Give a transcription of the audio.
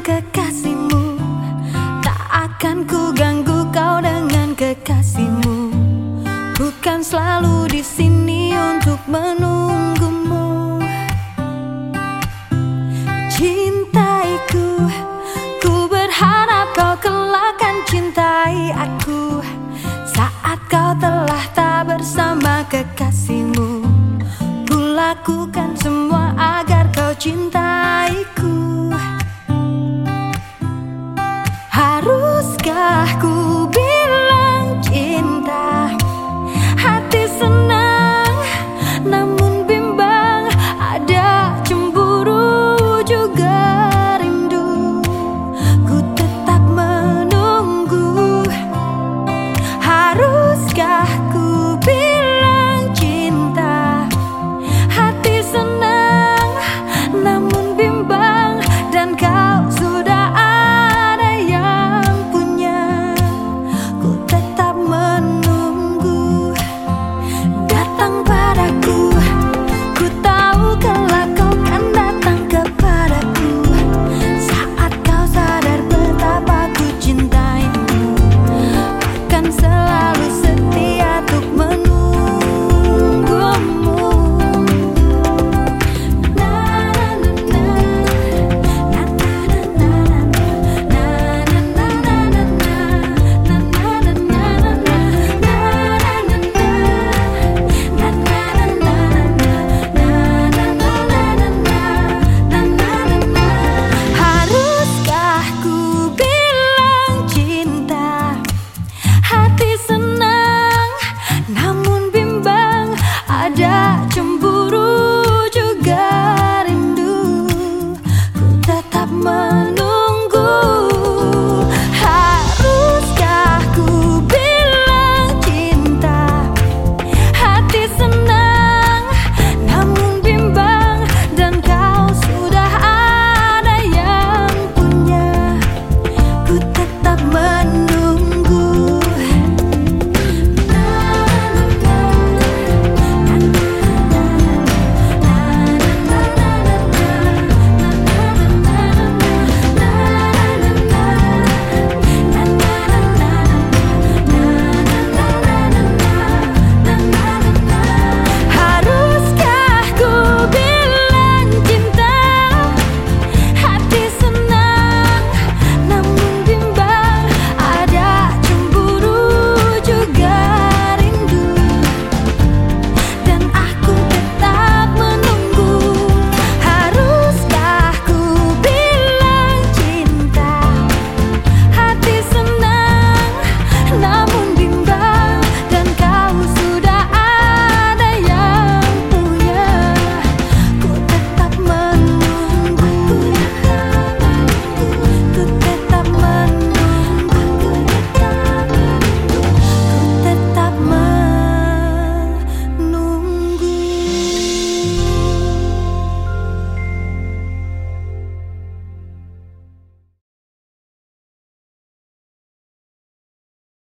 kekasihmu. Tak akan ku ganggu kau dengan kekasihmu. Bukan selalu di sini untuk menunggumu. Cintaiku Ku berharap kau kelak kan cintai aku. Saat kau telah tak bersama kekasihmu Ku lakukan semua agar kau cintai